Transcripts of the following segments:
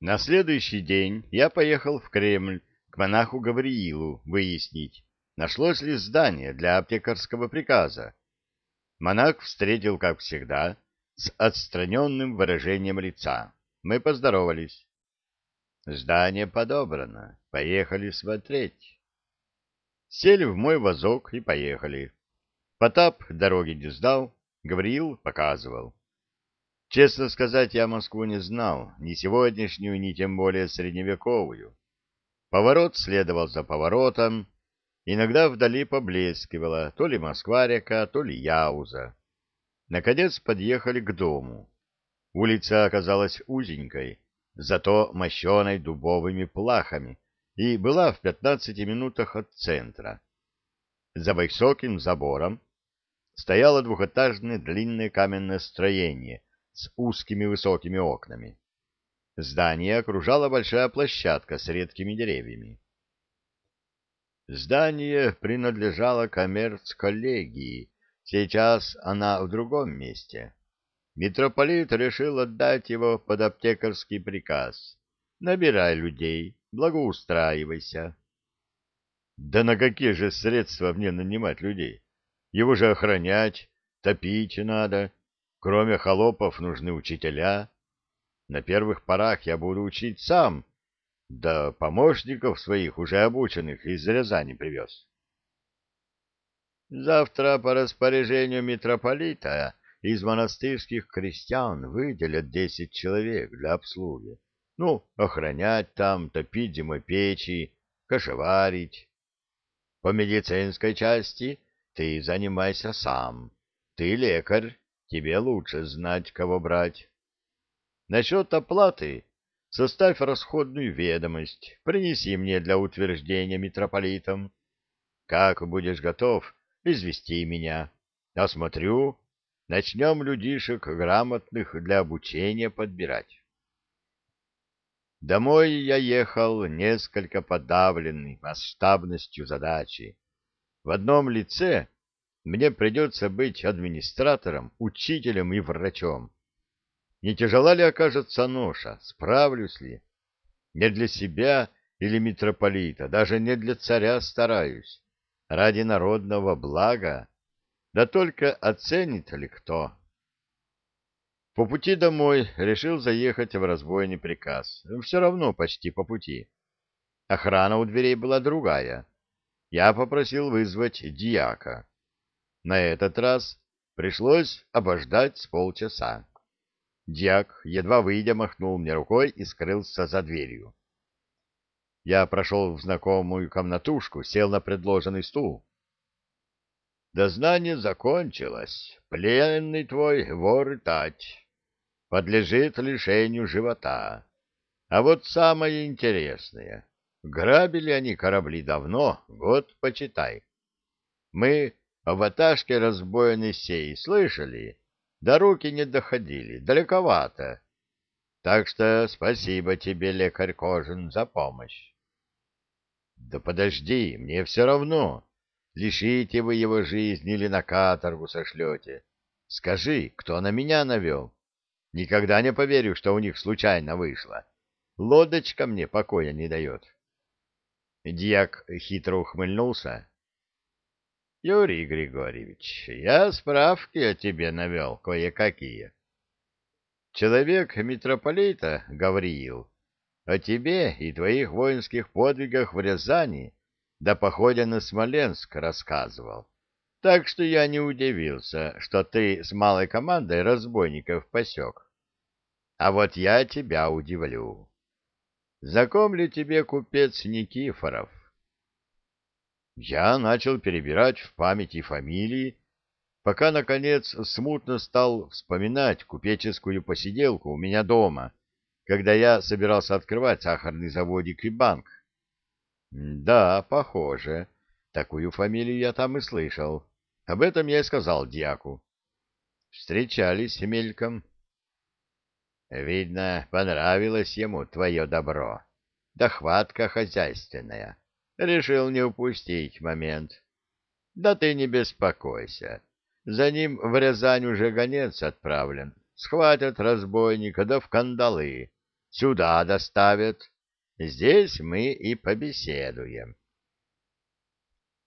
На следующий день я поехал в Кремль к монаху Гавриилу выяснить, нашлось ли здание для аптекарского приказа. Монах встретил, как всегда, с отстраненным выражением лица. Мы поздоровались. Здание подобрано. Поехали смотреть. Сели в мой вазок и поехали. Потап дороги не сдал, Гавриил показывал. Честно сказать, я Москву не знал, ни сегодняшнюю, ни тем более средневековую. Поворот следовал за поворотом, иногда вдали поблескивала то ли Москва-река, то ли Яуза. Наконец подъехали к дому. Улица оказалась узенькой, зато мощеной дубовыми плахами, и была в пятнадцати минутах от центра. За высоким забором стояло двухэтажное длинное каменное строение с узкими высокими окнами. Здание окружала большая площадка с редкими деревьями. Здание принадлежало коммерц-коллегии, сейчас она в другом месте. Митрополит решил отдать его под аптекарский приказ. Набирай людей, благоустраивайся. Да на какие же средства мне нанимать людей? Его же охранять, топить надо. Кроме холопов нужны учителя. На первых порах я буду учить сам, да помощников своих, уже обученных, из Рязани привез. Завтра по распоряжению митрополита из монастырских крестьян выделят десять человек для обслуги. Ну, охранять там, топить зимой печи, кошеварить. По медицинской части ты занимайся сам. Ты лекарь, тебе лучше знать, кого брать. Насчет оплаты составь расходную ведомость, принеси мне для утверждения митрополитом. Как будешь готов, извести меня. Осмотрю, начнем людишек грамотных для обучения подбирать. Домой я ехал несколько подавленный масштабностью задачи. В одном лице мне придется быть администратором, учителем и врачом. Не тяжела ли окажется ноша, справлюсь ли? Не для себя или митрополита, даже не для царя стараюсь, ради народного блага, да только оценит ли кто? По пути домой решил заехать в разбойный приказ. Все равно почти по пути. Охрана у дверей была другая. Я попросил вызвать диака. На этот раз пришлось обождать с полчаса. Дьяк, едва выйдя, махнул мне рукой и скрылся за дверью. Я прошел в знакомую комнатушку, сел на предложенный стул. Дознание закончилось. Пленный твой вор и тать подлежит лишению живота. А вот самое интересное. Грабили они корабли давно, год почитай. Мы о ваташке разбойной сей слышали, да руки не доходили, далековато. Так что спасибо тебе, лекарь Кожин, за помощь. Да подожди, мне все равно, лишите вы его жизни или на каторгу сошлете. Скажи, кто на меня навел? Никогда не поверю, что у них случайно вышло. Лодочка мне покоя не дает. Дьяк хитро ухмыльнулся. — Юрий Григорьевич, я справки о тебе навел кое-какие. Человек митрополита Гавриил о тебе и твоих воинских подвигах в Рязани до похода на Смоленск рассказывал. Так что я не удивился, что ты с малой командой разбойников посек. А вот я тебя удивлю. Знаком ли тебе купец Никифоров? Я начал перебирать в памяти фамилии, пока, наконец, смутно стал вспоминать купеческую посиделку у меня дома, когда я собирался открывать сахарный заводик и банк. Да, похоже. Такую фамилию я там и слышал. Об этом я и сказал дьяку. Встречались мельком. Видно, понравилось ему твое добро. Да хватка хозяйственная. Решил не упустить момент. Да ты не беспокойся. За ним в Рязань уже гонец отправлен. Схватят разбойника, да в кандалы. Сюда доставят. Здесь мы и побеседуем.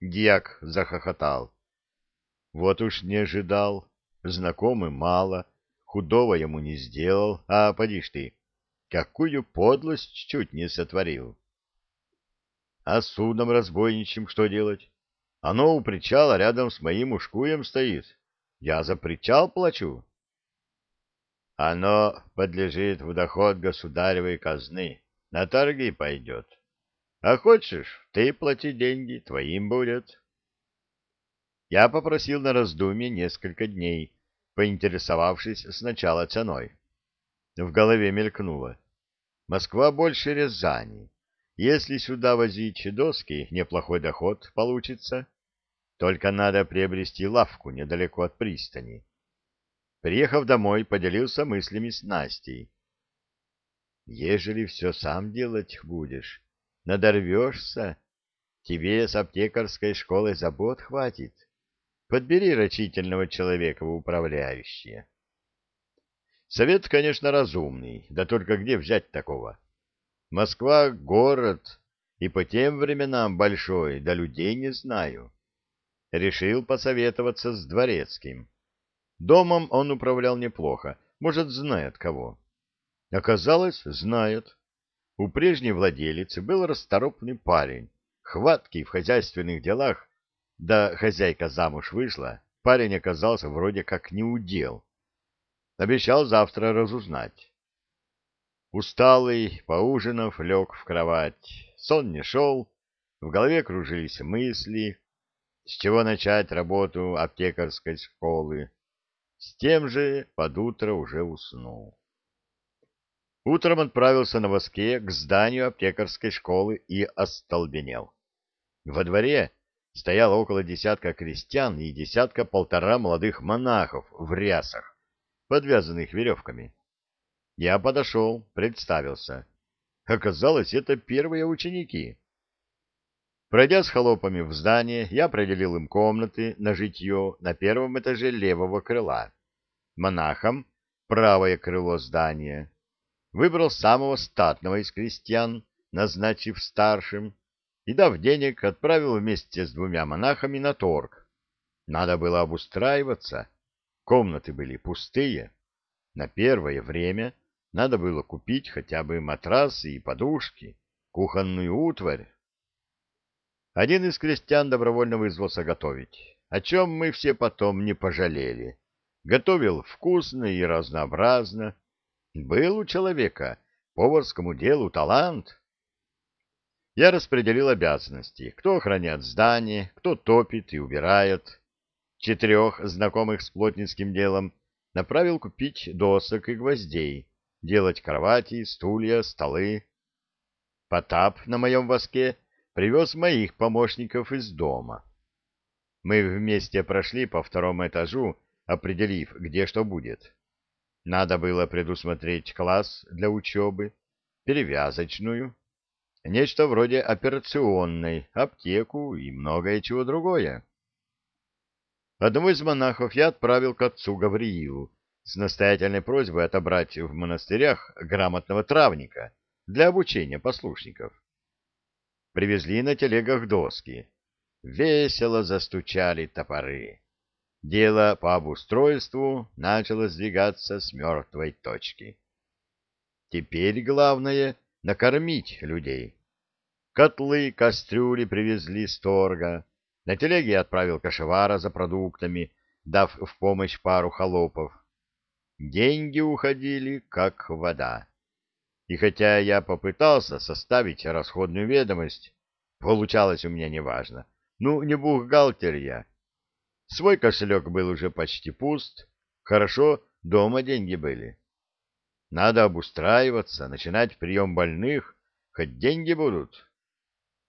Дьяк захохотал. Вот уж не ожидал. Знакомый мало, худого ему не сделал, а поди ж ты, какую подлость чуть не сотворил. А с судном разбойничьим что делать? Оно у причала рядом с моим ушкуем стоит. Я за причал плачу. Оно подлежит в доход государевой казны, на торги пойдет. А хочешь, ты плати деньги, твоим будет. Я попросил на раздумье несколько дней, поинтересовавшись сначала ценой. В голове мелькнуло. Москва больше Рязани. Если сюда возить доски, неплохой доход получится. Только надо приобрести лавку недалеко от пристани. Приехав домой, поделился мыслями с Настей. Ежели все сам делать будешь, надорвешься, тебе с аптекарской школой забот хватит. Подбери рачительного человека в управляющие. Совет, конечно, разумный, да только где взять такого? Москва — город, и по тем временам большой, да людей не знаю. Решил посоветоваться с дворецким. Домом он управлял неплохо, может, знает кого. Оказалось, знает. У прежней владелицы был расторопный парень, хваткий в хозяйственных делах, да хозяйка замуж вышла, парень оказался вроде как неудел. Обещал завтра разузнать. Усталый, поужинав, лег в кровать. Сон не шел, в голове кружились мысли, с чего начать работу аптекарской школы. С тем же под утро уже уснул. Утром отправился на воске к зданию аптекарской школы и остолбенел. Во дворе стояло около десятка крестьян и десятка-полтора молодых монахов в рясах, подвязанных веревками. Я подошел, представился. Оказалось, это первые ученики. Пройдя с холопами в здание, я определил им комнаты на житье на первом этаже левого крыла. Монахам — правое крыло здания. Выбрал самого статного из крестьян, назначив старшим, и, дав денег, отправил вместе с двумя монахами на торг. Надо было обустраиваться, комнаты были пустые. На первое время надо было купить хотя бы матрасы и подушки, кухонную утварь. Один из крестьян добровольно вызвался готовить, о чем мы все потом не пожалели. Готовил вкусно и разнообразно. Был у человека поварскому делу талант. Я распределил обязанности, кто охраняет здание, кто топит и убирает. Четырех знакомых с плотницким делом направил купить досок и гвоздей, делать кровати, стулья, столы. Потап на моем воске привез моих помощников из дома. Мы вместе прошли по второму этажу, определив, где что будет. Надо было предусмотреть класс для учебы, перевязочную, Нечто вроде операционной, аптеку и многое чего другое. Одного из монахов я отправил к отцу Гавриилу с настоятельной просьбой отобрать в монастырях грамотного травника для обучения послушников. Привезли на телегах доски. Весело застучали топоры. Дело по обустройству начало сдвигаться с мертвой точки. Теперь главное — накормить людей. Котлы, кастрюли привезли с торга. На телеге отправил кошевара за продуктами, дав в помощь пару холопов. Деньги уходили, как вода. И хотя я попытался составить расходную ведомость, получалось у меня неважно. Ну, не бухгалтер я. Свой кошелек был уже почти пуст. Хорошо, дома деньги были. Надо обустраиваться, начинать прием больных, хоть деньги будут.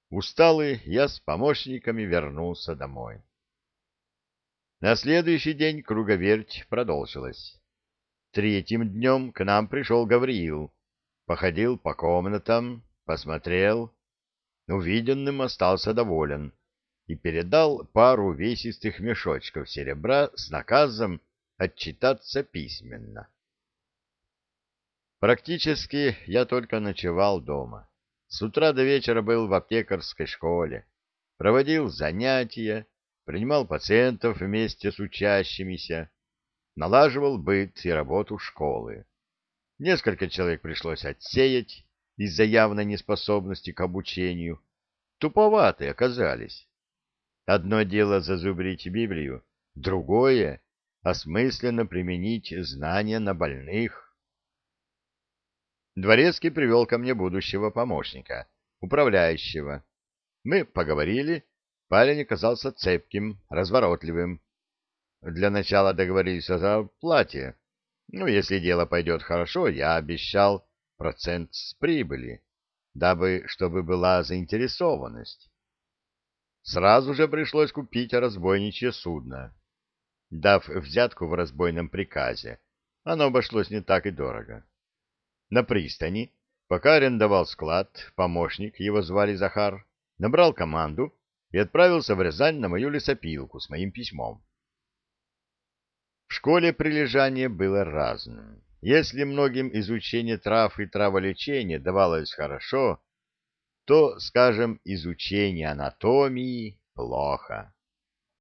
Усталый, я с помощниками вернулся домой. На следующий день круговерть продолжилась. Третьим днем к нам пришел Гавриил, походил по комнатам, посмотрел, увиденным остался доволен и передал пару весистых мешочков серебра с наказом отчитаться письменно. Практически я только ночевал дома. С утра до вечера был в аптекарской школе, проводил занятия, принимал пациентов вместе с учащимися, налаживал быт и работу школы. Несколько человек пришлось отсеять из-за явной неспособности к обучению. Туповатые оказались. Одно дело зазубрить Библию, другое — осмысленно применить знания на больных. Дворецкий привел ко мне будущего помощника, управляющего. Мы поговорили, парень оказался цепким, разворотливым. Для начала договорились о плате. Ну, если дело пойдет хорошо, я обещал процент с прибыли, дабы, чтобы была заинтересованность. Сразу же пришлось купить разбойничье судно. Дав взятку в разбойном приказе, оно обошлось не так и дорого. На пристани, пока арендовал склад, помощник, его звали Захар, набрал команду и отправился в Рязань на мою лесопилку с моим письмом. В школе прилежание было разным. Если многим изучение трав и траволечения давалось хорошо, то, скажем, изучение анатомии плохо.